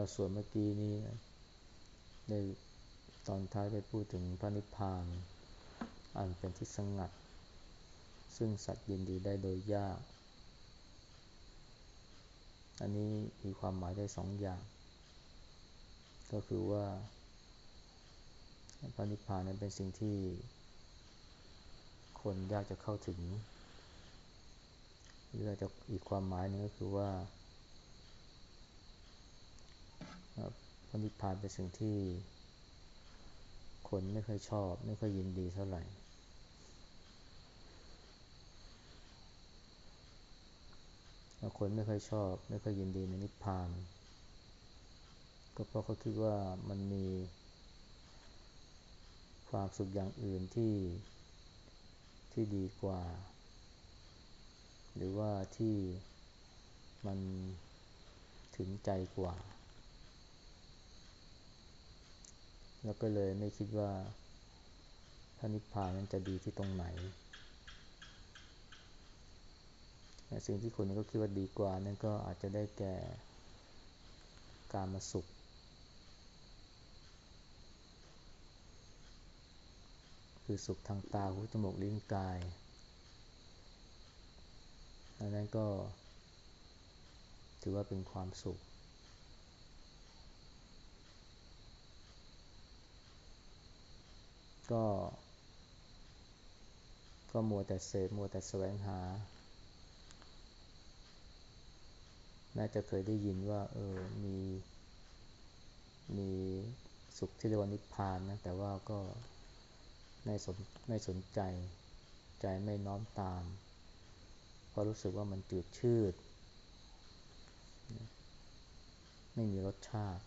เราสวดเมื่อกี้นี้ได้ตอนท้ายได้พูดถึงพระนิพพาน อันเป็นที่สงัด ซึ่งสัตว์ยินดีได้โดยยาก อันนี้มีความหมายได้สองอย่าง ก็คือว่าพระนิพพานนั้นเป็นสิ่งที่ คนยากจะเข้าถึงหรืออาจจะอีกความหมายนึงก็คือว่า พระนิพพานเป็นสิ่งที่คนไม่ค่อยชอบ ไม่ค่อยยินดีเท่าไหร่ คนไม่ค่อยชอบ ไม่ค่อยยินดีในนิพพาน ก็เพราะเขาคิดว่ามันมีความสุขอย่างอื่นที่ที่ดีกว่า หรือว่าที่มันถึงใจกว่า แล้วก็เลยไม่คิดว่าพระนิพพานนั้นจะดีที่ตรงไหน สิ่งที่คนนี้ก็คิดว่าดีกว่านั้นก็อาจจะได้แก่การมาสุข คือสุขทางตาหูจมูกลิ้นกายอันนั้นก็ถือว่าเป็นความสุข ก็ ก็มัวแต่เสพมัวแต่แสวงหาแม้จะเคยได้ยินว่า เออ มี มีสุขที่เรียกว่านิพพานนะ แต่ว่าก็ไม่สนไม่สนใจ ใจไม่น้อมตาม เพราะรู้สึกว่ามันจืดชืด ไม่มีรสชาติ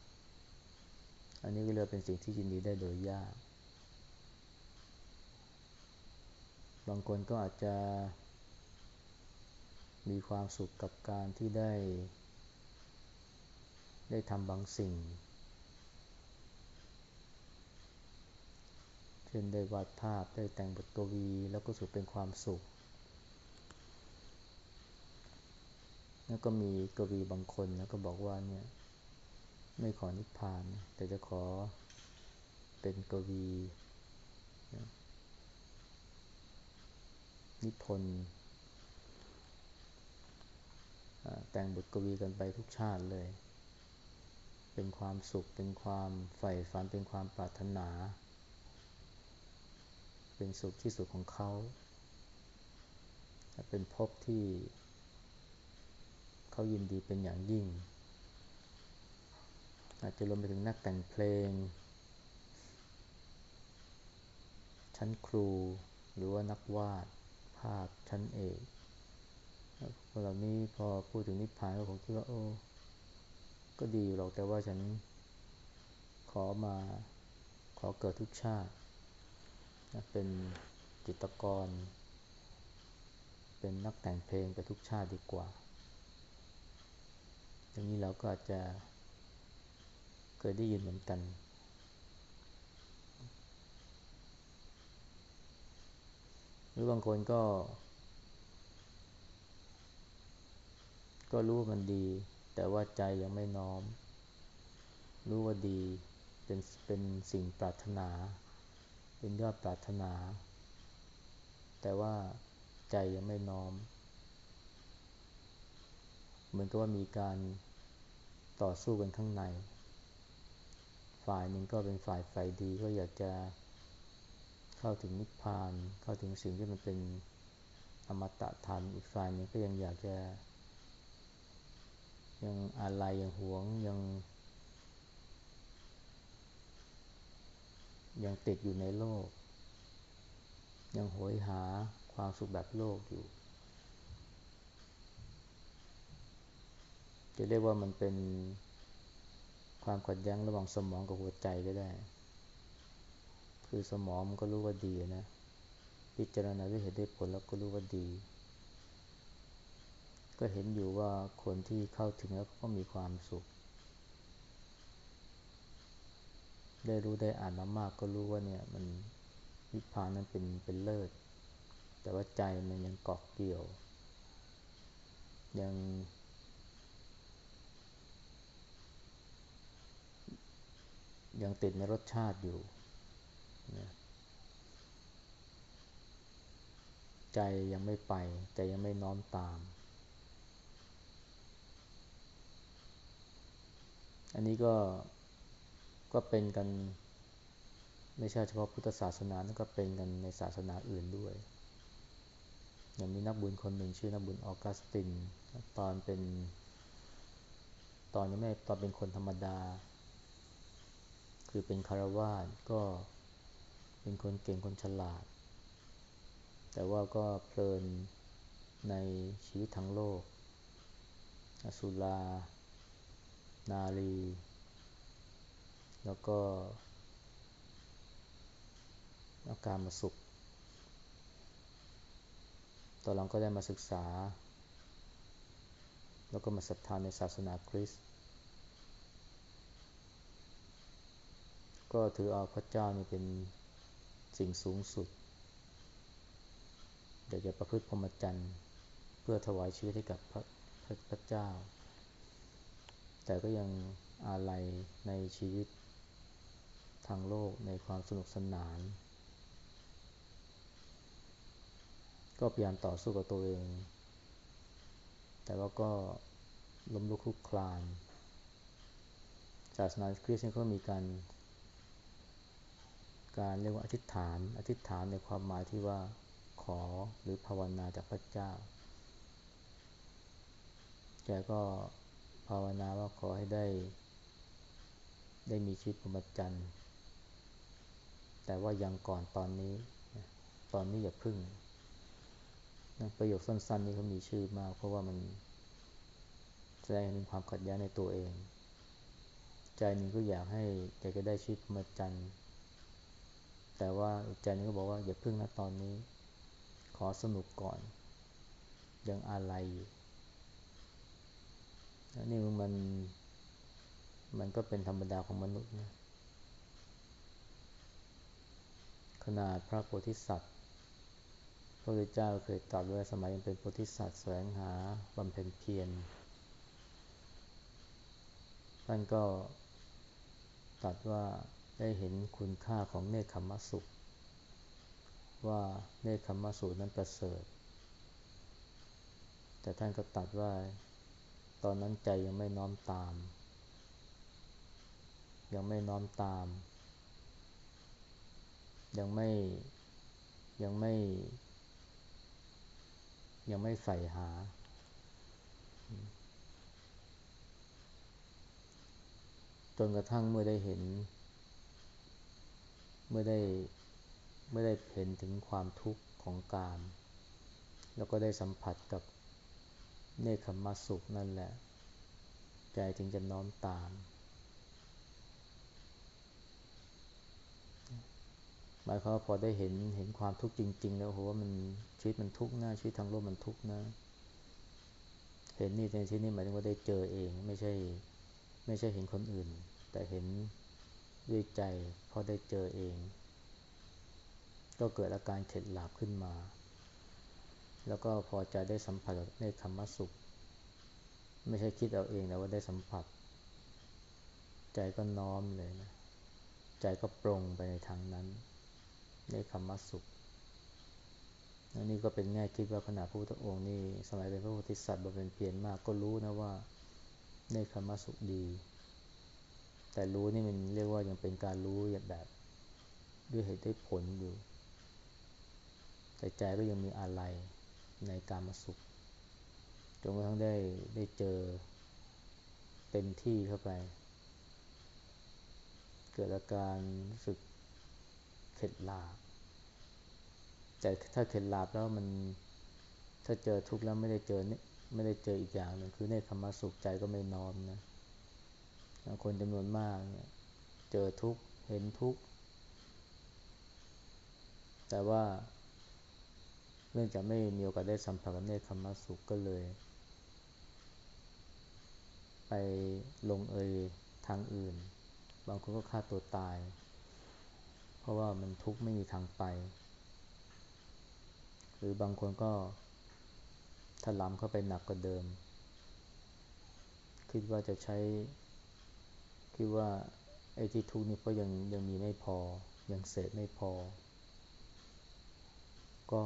อันนี้ก็เรียเป็นสิ่งที่ยินดีได้โดยยาก บางคนก็อาจจะมีความสุขกับการที่ได้ ได้ทำบางสิ่ง เช่นได้วาดภาพได้แต่งบทกวี แล้วก็สุดเป็นความสุข แล้วก็มีกวีบางคนนะก็บอกว่าเนี่ยไม่ขอนิพพาน แต่จะขอเป็นกวี นิพนธ์แต่งบทกวีกันไปทุกชาติเลย เป็นความสุข เป็นความใฝ่ฝัน เป็นความปรารถนา เป็นสุขที่สุดของเขา เป็นภพที่เขายินดีเป็นอย่างยิ่ง อาจจะรวมไปถึงนักแต่งเพลง ชั้นครูหรือว่านักวาดาพชั้นเอกพวกเหล่านี้พอพูดถึงนิพพานก็คงคิดว่าโอ้ก็ดีหรอกแต่ว่าฉันขอมาขอเกิดทุกชาติ เป็นจิตรกร เป็นนักแต่งเพลงไปทุกชาติดีกว่าอย่างนี้เราก็อาจจะเคยได้ยินเหมือนกัน หรือบางคนก็ ก็รู้ว่ามันดี แต่ว่าใจยังไม่น้อม รู้ว่าดีเป็นเป็นสิ่งปรารถนา เป็นยอดปรารถนา แต่ว่าใจยังไม่น้อม เหมือนกับว่ามีการต่อสู้กันข้างใน ฝ่ายหนึ่งก็เป็นฝ่ายไฟดีก็อยากจะ เข้าถึงนิพพาน เข้าถึงสิ่งที่มันเป็นอมตะธรรมอีกฝ่ายนึงก็ยังอยากจะยังอะไรยังหวงยัง ยังติดอยู่ในโลก ยังโหยหาความสุขแบบโลกอยู่ จะเรียกว่ามันเป็นความขัดแย้งระหว่างสมองกับหัวใจก็ได้ คือสมองมันก็รู้ว่าดีนะ พิจารณาด้วยเหตุด้วยผลแล้วก็รู้ว่าดี ก็เห็นอยู่ว่าคนที่เข้าถึงแล้วก็มีความสุข ได้รู้ได้อ่านมามากก็รู้ว่าเนี่ยมันนิพพานนั้นเป็นเป็นเลิศ แต่ว่าใจมันยังเกาะเกี่ยว ยังยังติดในรสชาติอยู่ นะใจยังไม่ไป ใจยังไม่น้อมตาม อันนี้ก็ก็เป็นกันไม่ใช่เฉพาะพุทธศาสนานก็เป็นกันในศาสนาอื่นด้วย อย่างมีนักบุญคนหนึ่งชื่อนักบุญออกัสติน ตอนเป็น ตอนยังไม่ตอนเป็นคนธรรมดา คือเป็นคารวาสก็ เป็นคนเก่งคนฉลาด แต่ว่าก็เพลินในชีวิตทั้งโลก อสุรา นารี แล้วก็อาการมาสุข ตอนหลังก็ได้มาศึกษา แล้วก็มาศรัทธาในศาสนาคริสต์ ก็ถือเอาพระเจ้านี่เป็น สิ่งสูงสุดอยากจะประพฤติพรหมจรรย์เพื่อถวายชีวิตให้กับพระพระพระเจ้า แต่ก็ยังอาลัยในชีวิตทางโลกในความสนุกสนาน ก็พยายามต่อสู้กับตัวเอง แต่ว่าก็ล้มลุกคลุกคลานศาสนาคริสต์ก็มีการ การเรียกว่าอธิษฐาน อธิษฐานในความหมายที่ว่าขอหรือภาวนาจากพระเจ้า แกก็ภาวนาว่าขอให้ได้ ได้มีชีวิตพรหมจรรย์แต่ว่ายังก่อนตอนนี้ ตอนนี้อย่าพึ่ง ประโยคสั้นๆนี้เขามีชื่อมาก เพราะว่ามันแสดงถึงความขัดแย้งในตัวเอง ใจนึงก็อยากให้แกก็ได้ชีวิตมาจัน แต่ว่าอีกใจนึงก็บอกว่าอย่าพึ่งนะตอนนี้ ขอสนุกก่อน ยังอะไรอยู่นี่มันมันก็เป็นธรรมดาของมนุษย์นะขนาดพระโพธิสัตว์ พระพุทธเจ้าเคยตรัสไว้สมัยยังเป็นโพธิสัตว์แสวงหาบำเพ็ญเพียรท่านก็ตรัสว่า ได้เห็นคุณค่าของเนคขมสุข ว่าเนคขมสุขนั้นประเสริฐ แต่ท่านก็ตรัสว่าตอนนั้นใจยังไม่น้อมตาม ยังไม่น้อมตาม ยังไม่ยังไม่ ยังไม่ใฝ่หา จนกระทั่งเมื่อได้เห็น เมื่อได้เมื่อได้เห็นถึงความทุกข์ของกาม แล้วก็ได้สัมผัสกับเนคขมสุขนั่นแหละ ใจถึงจะน้อมตาม หมายความพอได้เห็นเห็นความทุกข์จริง ๆ แล้วโหว่ามันชีวิตมันทุกข์นะชีวิตทางโลกมันทุกข์นะ เห็นนี่ในที่นี้หมายถึงว่าได้เจอเองไม่ใช่ไม่ใช่เห็นคนอื่น แต่เห็น ด้วยใจเพอได้เจอเอง ก็เกิดอาการเข็ดหลาบขึ้นมา แล้วก็พอใจได้สัมผัสในธรรมสุข ไม่ใช่คิดเอาเองแต่ว่าได้สัมผัส ใจก็น้อมเลยนะ ใจก็ปรงไปในทางนั้นในคำว่าสุขนนี่ก็เป็นแง่คิดว่าขณะพระพุทธองค์นี่สมัยเป็นพระโพธิสัตว์บำเพ็ญเพียรมากก็รู้นะว่าในคำว่าสุขดี แต่รู้นี่มันเรียกว่ายังเป็นการรู้อย่างแบบด้วยเหตุด้วยผลอยู่ แต่ใจก็ยังมีอะไรในการมาสุขจนกระทั่งได้ได้เจอเต็มที่เข้าไป เกิดอาการรู้สึกเข็ดลาบแต่ถ้าเข็ดลาบแล้วมันถ้าเจอทุกข์แล้วไม่ได้เจอไม่ได้เจออีกอย่างหนึ่งคือในธรรมสุขใจก็ไม่นอมนะ คนจำนวนมากเนี่ยเจอทุกข์เห็นทุกข์แต่ว่าเนื่องจากไม่มีโอกาสได้สัมผัสกับเนคขมสุขก็เลย ไปลงเอยทางอื่น บางคนก็ฆ่าตัวตาย เพราะว่ามันทุกข์ไม่มีทางไป หรือบางคนก็ถลำเข้าไปหนักกว่าเดิม คิดว่าจะใช้ คิดว่าไอ้ที่ทุกข์นี่เพราะยังยังมีไม่พอ ยังเสพไม่พอ ก็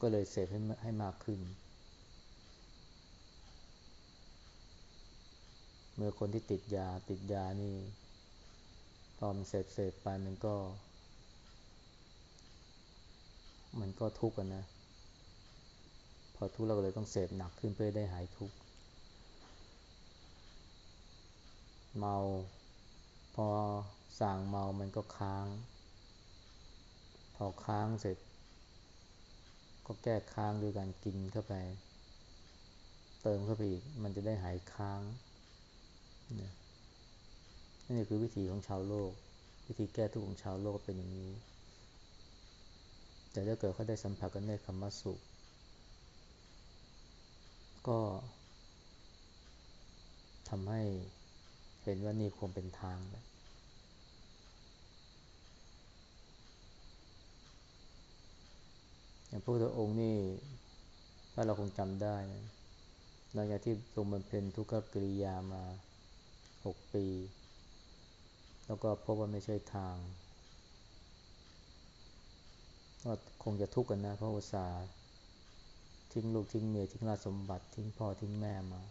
ก็เลยเสพให้ให้มากขึ้น เมื่อคนที่ติดยาติดยานี่พอนเสพเสพไปมันก็ มันก็ทุกข์กันนะ อทุกข์เราก็เลยต้องเสพหนักขึ้นเพื่อได้หายทุกข์เมาพอสั่งเมามันก็ค้าง พอค้างเสร็จ ก็แก้ค้างด้วยการกินเข้าไป เติมเข้าไปอีกมันจะได้หายค้างนี่คือวิธีของชาวโลก วิธีแก้ทุกข์ของชาวโลกเป็นอย่างนี้ แต่ถ้าเกิดเขาได้สัมผัสกันในคำว่าสุข ก็ทำให้เห็นว่านี่คงเป็นทางแล้วอย่างพระพุทธองค์นี่ถ้าเราคงจำได้นะหลังจากที่ทรงบำเพ็ญทุกขกิริยามาหกปี แล้วก็พบว่าไม่ใช่ทาง ก็คงจะทุกข์กันนะเพราะอุตส่าห์ ทิ้งลูกทิ้งเมียทิ้งราสมบัติ ทิ้งพ่อทิ้งแม่มา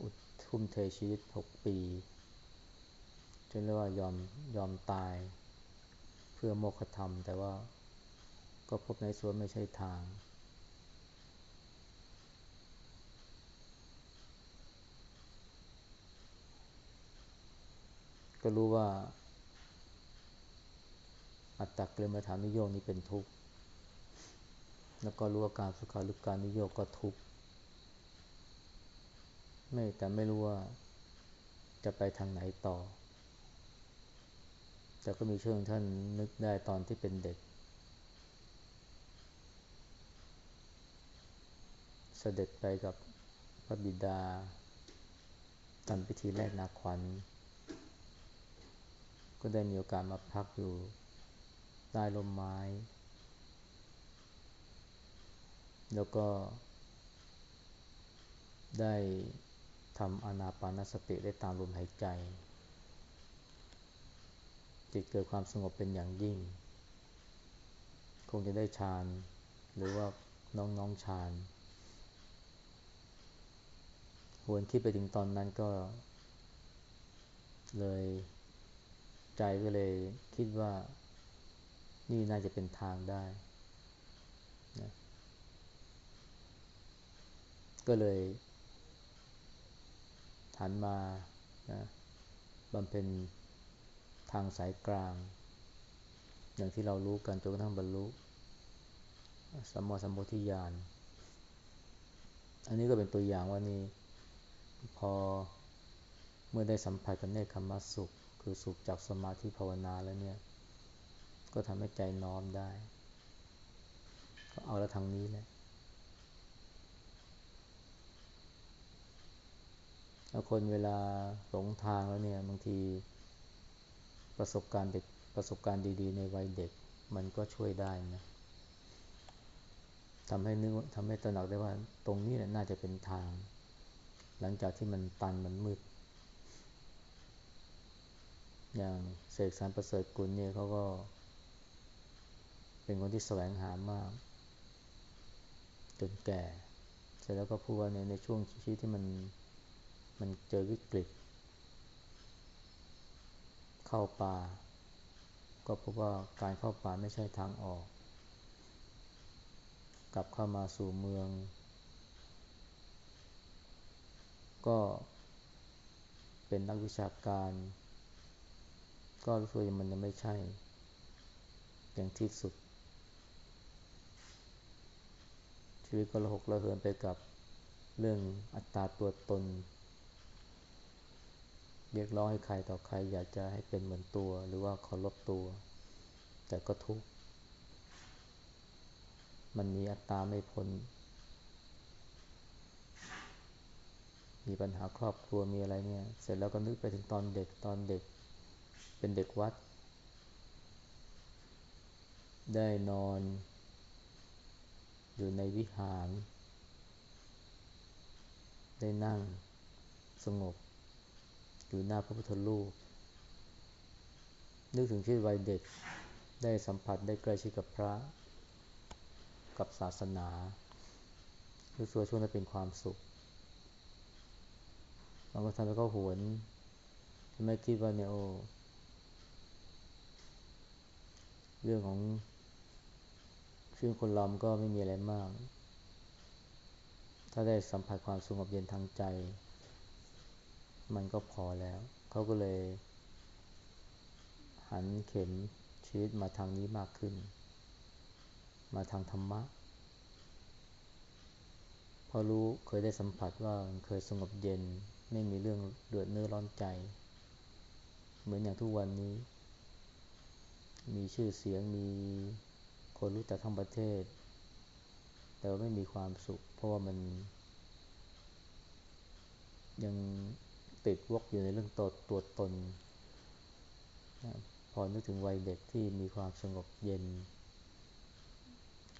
อุดทุ่มเทชีวิตหกปีจนเรียกว่ายอมยอมตายเพื่อโมฆะธรรม แต่ว่าก็พบในส่วนไม่ใช่ทาง ก็รู้ว่า อัตตกรรมฐานนิโยงนี้เป็นทุกข์ แล้วก็รู้ว่าการสุขารุการนิโยกก็ทุกข์ไม่แต่ไม่รู้ว่าจะไปทางไหนต่อ แต่ก็มีช่วงท่านนึกได้ตอนที่เป็นเด็ก เสด็จไปกับพระบิดาทำพิธีแรกนาขวัญ ก็ได้มีโอกาสมาพักอยู่ใต้ลมไม้ แล้วก็ ได้ทำอนาปานสติได้ตามลมหายใจ จิตเกิดความสงบเป็นอย่างยิ่ง คงจะได้ฌานหรือว่าน้องๆฌานหวนคิดไปถึงตอนนั้นก็ เลยใจก็เลยคิดว่านี่น่าจะเป็นทางได้นะ ก็เลยหันมานะบำเพ็ญทางสายกลาง อย่างที่เรารู้กันจนกระทั่งบรรลุสัมมาสัมโพธิญาณอันนี้ก็เป็นตัวอย่างว่านี่พอเมื่อได้สัมผัสกับเนคขมัสุข คือสุขจากสมาธิภาวนาแล้วเนี่ย ก็ทำให้ใจน้อมได้ ก็เอาล้วทางนี้แหละ แล้วคนเวลาหลงทางแล้วเนี่ยบางทีประสบการณ์เด็กประสบการณ์ดีๆ ในวัยเด็กมันก็ช่วยได้นะทำให้นึกทำให้ตระหนักได้ว่าตรงนี้แหละน่าจะเป็นทาง หลังจากที่มันตันมันมืด อย่างเสกสรรประเสริฐกุลเนี่ยเขาก็ เป็นคนที่แสวงหามาก จนแก่ เสร็จแล้วก็พูดว่าในในช่วงชีวิตที่มัน มันเจอวิกฤต เข้าป่า ก็พบว่าการเข้าป่าไม่ใช่ทางออก กลับเข้ามาสู่เมือง ก็เป็นนักวิชาการ ก็รู้สึกมันยังไม่ใช่ อย่างที่สุด ชีวิตก็ระหกระเหินไปกับเรื่องอัตตาตัวตน เรียกร้องให้ใครต่อใครอยากจะให้เป็นเหมือนตัว หรือว่าเคารพตัว แต่ก็ทุกข์มันมีอัตตาไม่พ้น มีปัญหาครอบครัวมีอะไรเนี่ย เสร็จแล้วก็นึกไปถึงตอนเด็กตอนเด็ก เป็นเด็กวัด ได้นอน อยู่ในวิหาร ได้นั่งสงบ อยู่หน้าพระพุทธรูปนึกถึงชีวิตวัยเด็กได้สัมผัสได้ใกล้ชิดกับพระ กับศาสนารู้สึกช่วงนั้นเป็นความสุขมันก็ทำให้เขาหวนไม่คิดว่าเนี่ยโอเรื่องของชีวิตคนเราก็ไม่มีอะไรมาก ถ้าได้สัมผัสความสงบเย็นทางใจ มันก็พอแล้ว เขาก็เลย หันเข็มชีวิตมาทางนี้มากขึ้น มาทางธรรมะ พอรู้เคยได้สัมผัสว่าเคยสงบเย็นไม่มีเรื่องเดือดเนื้อร้อนใจ เหมือนอย่างทุกวันนี้ มีชื่อเสียงมีคนรู้จักทั้งประเทศ แต่ไม่มีความสุข เพราะว่ามันยัง ติดวกอยู่ในเรื่องตัวตัวตนพอนึกถึงวัยเด็กที่มีความสงบเย็น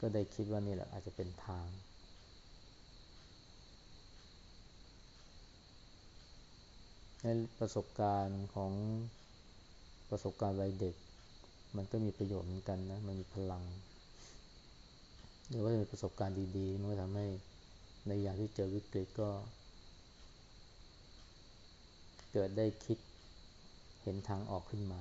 ก็ได้คิดว่านี่แหละอาจจะเป็นทาง ในประสบการณ์ของประสบการณ์วัยเด็ก มันก็มีประโยชน์เหมือนกันนะ มันมีพลัง หรือว่ามีประสบการณ์ดีๆ มันก็ทำให้ในอย่างที่เจอวิกฤตก็ เกิดได้คิดเห็นทางออกขึ้นมา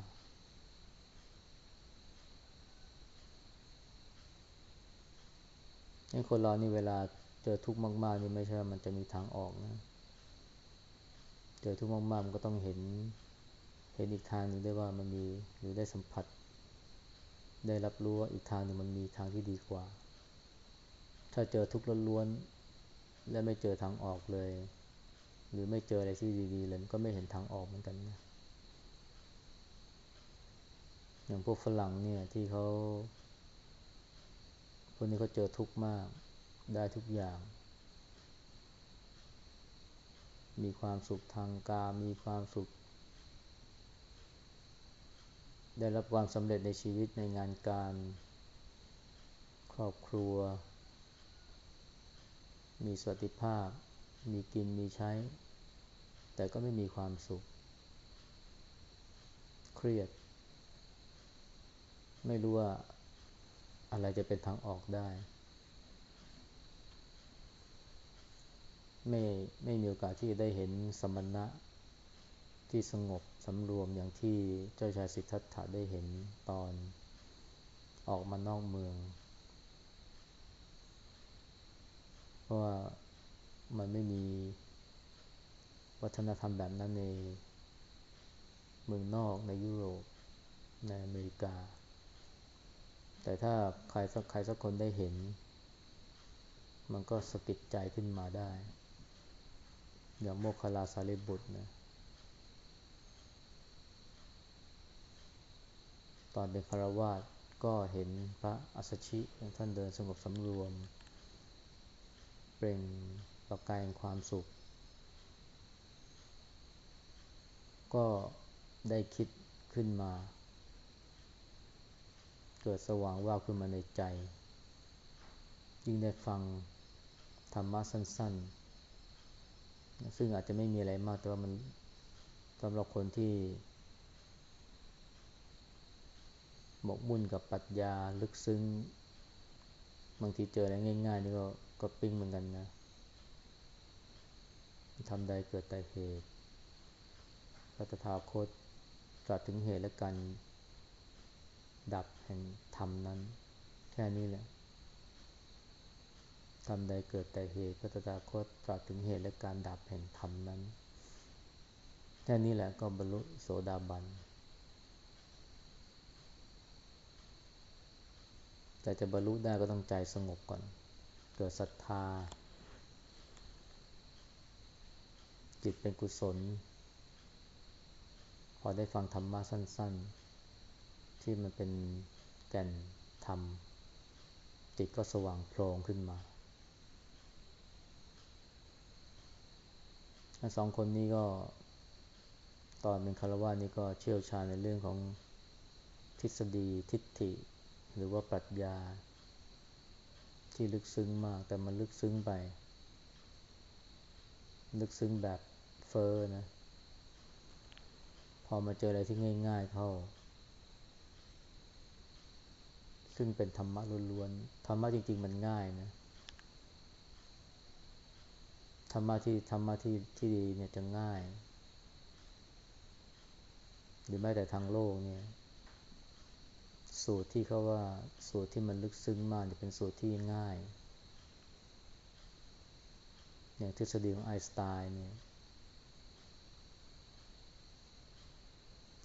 ให้คนเรานี่เวลาเจอทุกข์มาก ๆ นี่ไม่ใช่ว่ามันจะมีทางออกนะ เจอทุกข์มาก ๆ มันก็ต้องเห็น เห็นอีกทางหนึ่งได้ว่ามันมีหรือได้สัมผัส ได้รับรู้ว่าอีกทางหนึ่งมันมีทางที่ดีกว่า ถ้าเจอทุกข์ล้วนๆและไม่เจอทางออกเลย หรือไม่เจออะไรที่ดีๆเลยก็ไม่เห็นทางออกเหมือนกันนะอย่างพวกฝรั่งเนี่ยที่เขาคนนี้เขาเจอทุกข์มากได้ทุกอย่าง มีความสุขทางกามีความสุข ได้รับความสำเร็จในชีวิตในงานการครอบครัว มีสวัสดิภาพ มีกินมีใช้ แต่ก็ไม่มีความสุข เครียด ไม่รู้ว่าอะไรจะเป็นทางออกได้ ไม่ไม่มีโอกาสที่จะได้เห็นสมณะที่สงบสำรวมอย่างที่เจ้าชายสิทธัตถะได้เห็นตอนออกมานอกเมือง เพราะว่า มันไม่มีวัฒนธรรมแบบนั้นในเมืองนอกในยุโรปในอเมริกา แต่ถ้าใครสักใครสักคนได้เห็น มันก็สะกิดใจขึ้นมาได้ อย่างโมคคลาสารีบุตรนะตอนเป็นคารวาสก็เห็นพระอัสชิท่านเดินสงบสำรวม เปล่ง ประกายความสุข ก็ได้คิดขึ้นมา เกิดสว่างว่าขึ้นมาในใจ ยิ่งได้ฟังธรรมะสั้น ๆ ซึ่งอาจจะไม่มีอะไรมาก แต่ว่ามันสำหรับคนที่หมกมุ่นกับปรัชญาลึกซึ้ง บางทีเจออะไรง่าย ๆ นี่ก็ก็ปิ้งเหมือนกันนะ ทำใดเกิดแต่เหตุพระตถาคตตรัสถึงเหตุและการดับแห่งธรรมนั้น แค่นี้แหละทำใดเกิดแต่เหตุพระตถาคตตรัสถึงเหตุและการดับแห่งธรรมนั้น แค่นี้แหละก็บรรลุโสดาบัน แต่จะบรรลุได้ก็ต้องใจสงบก่อน เกิดศรัทธา จิตเป็นกุศล พอได้ฟังธรรมะสั้น ๆ ที่มันเป็นแก่นธรรม จิตก็สว่างโพลงขึ้นมาสองคนนี้ก็ตอนเป็นคารวะนี่ก็เชี่ยวชาญในเรื่องของทฤษฎีทิฏฐิ หรือว่าปรัชญา ที่ลึกซึ้งมากแต่มันลึกซึ้งไป ลึกซึ้งแบบ เฟอร์นะ พอมาเจออะไรที่ง่ายๆเข้า ซึ่งเป็นธรรมะล้วนๆธรรมะจริง ๆ มันง่ายนะธรรมะที่ธรรมะที่ที่ดีเนี่ยจะง่าย หรือแม้แต่ทางโลกเนี่ย สูตรที่เขาว่าสูตรที่มันลึกซึ้งมากจะเป็นสูตรที่ง่ายอย่างทฤษฎีของไอน์สไตน์เนี่ย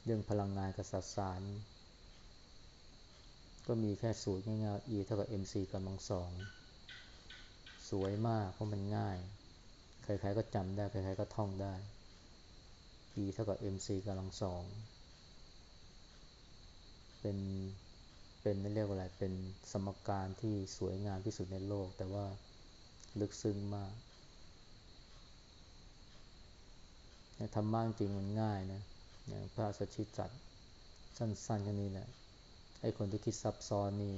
เรื่องพลังงานกับสสาร ก็มีแค่สูตรง่ายๆ E เท่ากับ mc กำลังสอง สวยมากเพราะมันง่าย ใครๆก็จำได้ ใครๆก็ท่องได้ E เท่ากับ mc กำลังสอง เป็น เป็นเรียกว่าอะไร เป็นสมการที่สวยงามที่สุดในโลก แต่ว่าลึกซึ้งมากธรรมะจริงมันง่ายนะ อย่างพระสัชชิจัดสั้นๆแค่นี้แหละไอ้คนที่คิดซับซ้อนนี่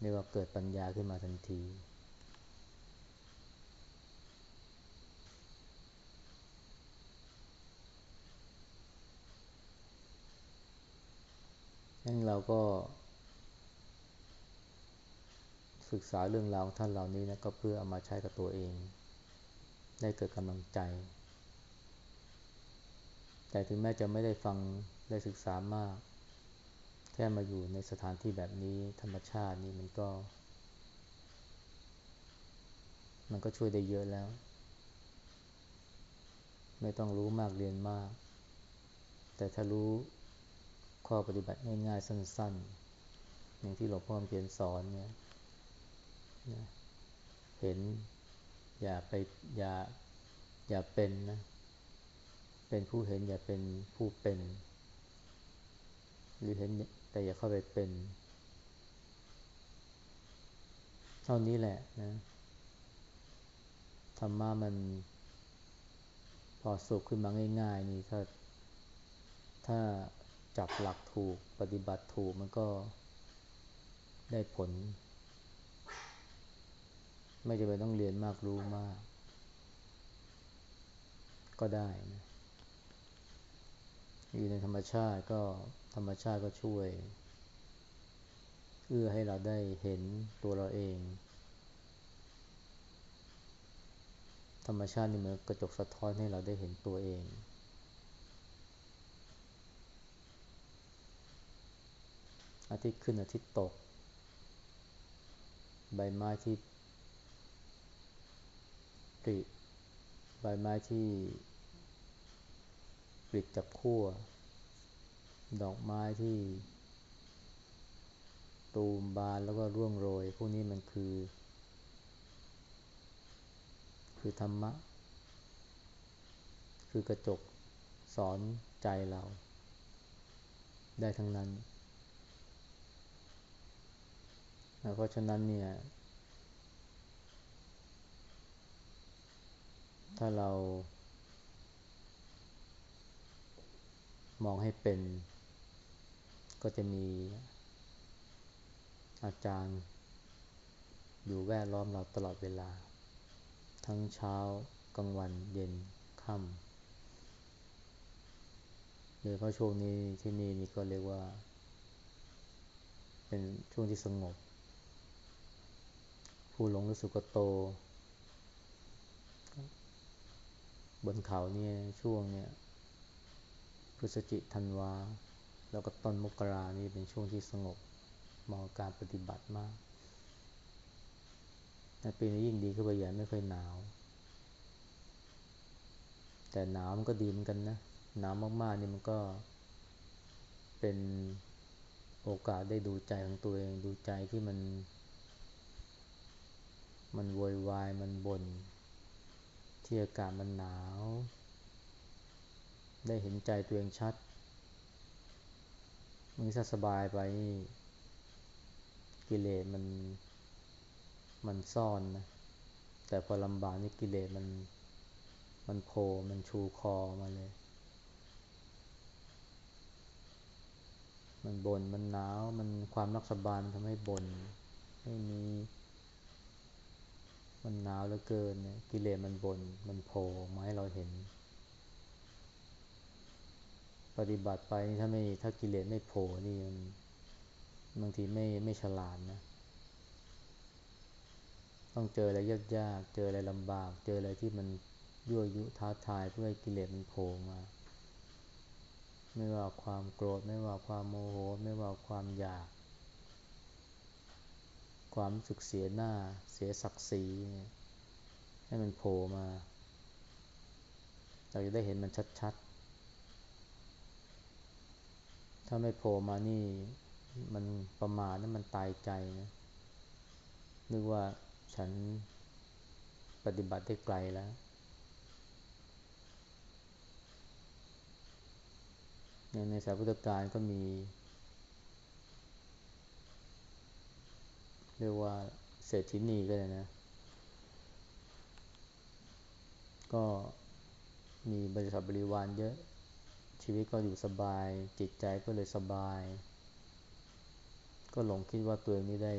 เรียกว่าเกิดปัญญาขึ้นมาทันทีงั้นเราก็ ศึกษาเรื่องราวของท่านเหล่านี้นะก็เพื่อเอามาใช้กับตัวเอง ได้เกิดกำลังใจ แต่ถึงแม้จะไม่ได้ฟังได้ศึกษามาก แค่มาอยู่ในสถานที่แบบนี้ธรรมชาตินี่มันก็ มันก็ช่วยได้เยอะแล้ว ไม่ต้องรู้มากเรียนมาก แต่ถ้ารู้ข้อปฏิบัติง่ายๆสั้น ๆ อย่างที่หลวงพ่อเขียนสอนเนี่ยเห็นอย่าไปอย่าอย่าเป็นนะ เป็นผู้เห็นอย่าเป็นผู้เป็น หรือเห็นแต่อย่าเข้าไปเป็น เท่านี้แหละนะธรรมะมันพอสุขขึ้นมาง่าย ๆ นี่ถ้าถ้าจับหลักถูกปฏิบัติถูกมันก็ได้ผล ไม่จำเป็นต้องเรียนมากรู้มาก ก็ได้นะ อยู่ในธรรมชาติก็ธรรมชาติก็ช่วย เอื้อให้เราได้เห็นตัวเราเอง ธรรมชาตินี่เหมือนกระจกสะท้อนให้เราได้เห็นตัวเอง อาทิตย์ขึ้นอาทิตย์ตก ใบไม้ที่ปริใบไม้ที่ ปลิดจากขั้ว ดอกไม้ที่ ตูมบานแล้วก็ร่วงโรย พวกนี้มันคือ คือธรรมะ คือกระจกสอนใจเรา ได้ทั้งนั้น เพราะฉะนั้นเนี่ย ถ้าเรา มองให้เป็น ก็จะมีอาจารย์ อยู่แวดล้อมเราตลอดเวลา ทั้งเช้ากลางวันเย็นค่ำโดยเพราะช่วงนี้ที่นี่นี่ก็เรียกว่า เป็นช่วงที่สงบ ผู้หลงรู้สึกก็โต บนเขาเนี่ยช่วงเนี่ย ฤศจิธันวา แล้วก็ต้นมกรานี่เป็นช่วงที่สงบเหมาะการปฏิบัติมากในปีนี้ยิ่งดีขึ้นไปใหญ่ไม่ค่อยหนาว แต่หนาวมันก็ดีเหมือนกันนะ หนาวมากๆนี่มันก็เป็นโอกาสได้ดูใจของตัวเอง ดูใจที่มัน มันโวยวาย มันบน่นที่อากาศมันหนาว ได้เห็นใจตัวเองชัดมันถ้าสบายไปกิเลสมันมันซ่อนนะ แต่พอลำบากนี่กิเลสมันมันโผล่มันชูคอมาเลย มันบน่นมันหนาว มันความรักสบายมันทำให้บน่นไม่มี มันหนาวเหลือเกินเนี่ยกิเลสมันบ่นมันโผล่มาให้เราเห็น ปฏิบัติไปถ้าไม่ถ้ากิเลสไม่โผล่นี่มันบางทีไม่ไม่ฉลาดนะ ต้องเจออะไรยากๆ เจออะไรลำบาก เจออะไรที่มันยั่วยุท้าทายเพื่อให้กิเลสมันโผล่มา ไม่ว่าความโกรธ ไม่ว่าความโมโห ไม่ว่าความอยาก ความรู้สึกเสียหน้า เสียศักดิ์ศรีเนี่ยให้มันโผล่มา เราจะได้เห็นมันชัดๆ ถ้าไม่โผล่มานี่มันประมาทนะมันตายใจนะนึกว่าฉันปฏิบัติได้ไกลแล้ว ในในสายพุทธการก็มี เรียกว่าเศรษฐินีก็เลยนะ ก็มีบริษัทบริวารเยอะ ชีวิตก็อยู่สบาย จิตใจก็เลยสบาย ก็หลงคิดว่าตัวเองนี่ได้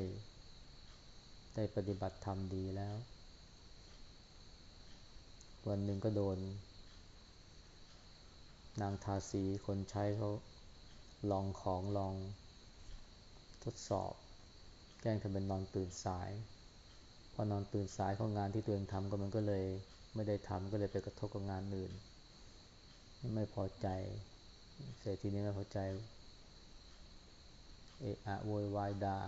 ได้ปฏิบัติธรรมดีแล้ว วันหนึ่งก็โดน นางทาสีคนใช้เขาลองของลอง ทดสอบ แกล้งทำเป็นนอนตื่นสาย พอนอนตื่นสายของงานที่ตัวเองทำก็มันก็เลย ไม่ได้ทำก็เลยไปกระทบกับงานอื่น ไม่พอใจเสร็จทีนี้ไม่พอใจ เอะอะโวยวายด่า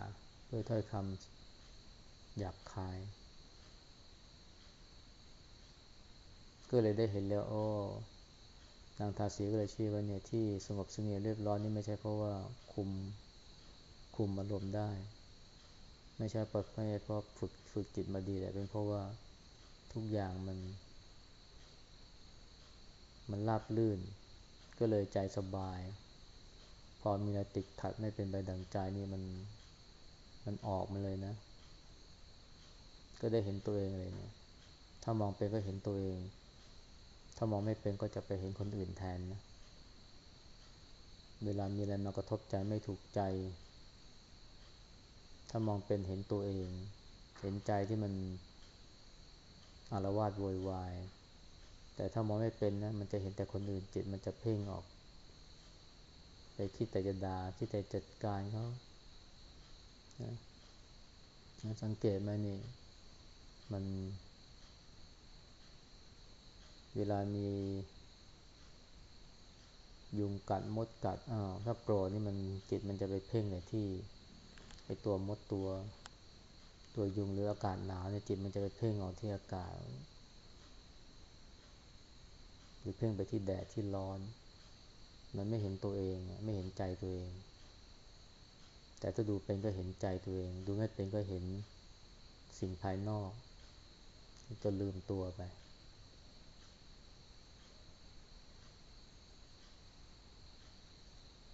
ด้วยถ้อยคำหยาบคาย ก็เลยได้เห็นแล้วโอ้นางทาสีก็เลยชี้ว่าเนี่ยที่สงบสงบเรียบร้อยนี่ไม่ใช่เพราะว่าคุมคุมอารมณ์ได้ ไม่ใช่เพราะไม่ใช่เพราะฝึกฝึกจิตมาดีแต่เป็นเพราะว่าทุกอย่างมัน มันราบลื่น ก็เลยใจสบาย พอมีอะไรติดขัดไม่เป็นไปดังใจนี่มันมันออกมาเลยนะ ก็ได้เห็นตัวเองเลยเนี่ยถ้ามองเป็นก็เห็นตัวเอง ถ้ามองไม่เป็นก็จะไปเห็นคนอื่นแทนนะ เวลามีอะไรมากระทบใจไม่ถูกใจ ถ้ามองเป็นเห็นตัวเอง เห็นใจที่มันอารวาสโวยวาย แต่ถ้ามองไม่เป็นนะมันจะเห็นแต่คนอื่นจิตมันจะเพ่งออก ไปคิดแต่จะดา่าคิดแต่จัดการเขาสังเกตไหมนี่ มัน เวลามียุงกัดมดกัดอ้าวถ้าโกรธนี่มันจิตมันจะไปเพ่งในที่ไอตัวมดตัว ตัวยุงหรืออากาศหนาวเนี่ยจิตมันจะไปเพ่งออกที่อากาศ รือเพ่งไปที่แดดที่ร้อน มันไม่เห็นตัวเองไม่เห็นใจตัวเอง แต่ถ้าดูเป็นก็เห็นใจตัวเอง ดูไม่เป็นก็เห็นสิ่งภายนอกจะลืมตัวไป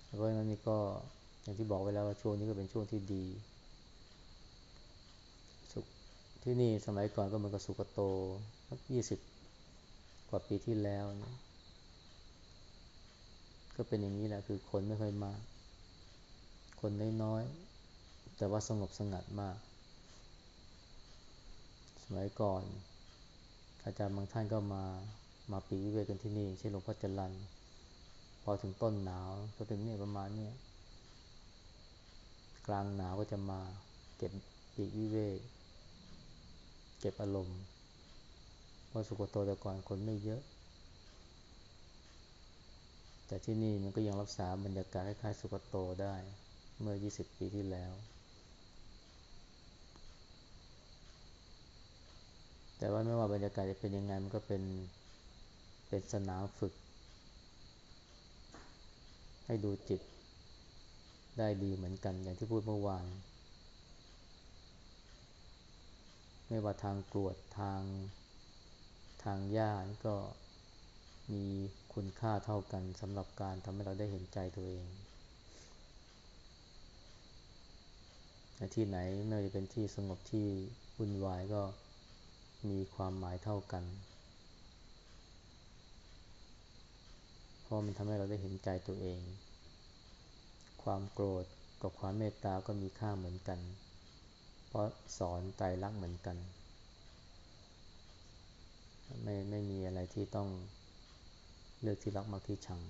เพราะงั้นนี่ก็อย่างที่บอกไว้แล้วว่าช่วงนี้ก็เป็นช่วงที่ดีสุขที่นี่สมัยก่อนก็เหมือนกับสุกโตยี่สิบ กว่าปีที่แล้วนะก็เป็นอย่างนี้แหละคือคนไม่ค่อยมาก คนน้อยๆแต่ว่าสงบสงัดมาก สมัยก่อน อาจารย์บางท่านก็มามาปีวิเวกกันที่นี่เช่นหลวงพ่อจรันพอถึงต้นหนาวพอถึงเนี่ยประมาณเนี่ยกลางหนาวก็จะมาเก็บปีกวิเวกเก็บอารมณ์ เพราสุโขทัยแต่ก่อนคนไม่เยอะ แต่ที่นี่มันก็ยังรักษาบรรยากาศคล้ายๆสุโขทัยได้เมื่อ 20 ปีที่แล้ว แต่ว่าไม่ว่าบรรยากาศจะเป็นยังไงมันก็เป็นเป็นสนามฝึก ให้ดูจิตได้ดีเหมือนกันอย่างที่พูดเมื่อวานไม่ว่าทางกรวดทาง ทางญาติก็มีคุณค่าเท่ากันสำหรับการทำให้เราได้เห็นใจตัวเองที่ไหนไม่ว่าจะเป็นที่สงบที่วุ่นวายก็มีความหมายเท่ากัน เพราะมันทำให้เราได้เห็นใจตัวเอง ความโกรธกับความเมตตาก็มีค่าเหมือนกัน เพราะสอนใจรักเหมือนกัน ไม่ไม่มีอะไรที่ต้องเลือกที่รักมากที่ชัง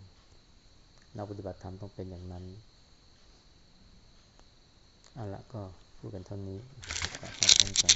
นักปฏิบัติธรรมต้องเป็นอย่างนั้นเอาละก็พูดกันเท่านี้ขอบคุณกัน